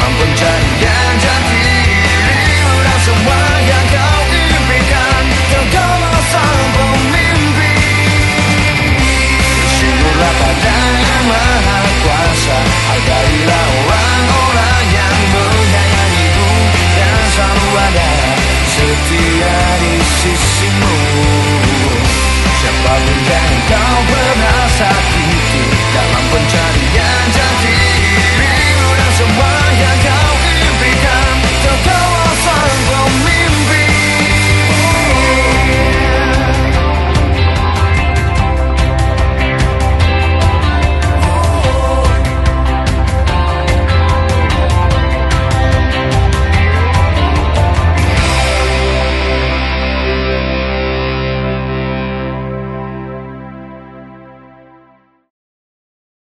sakiti jati dirimu Dan semua yang kau impikan. Kau sang pemimpi Bersyukurlah pada yang maha kuasa Hargailah orang-orang yang menyayangimu Dan selalu ada setia di sisimu. Siapa pun yang kau pernah sakit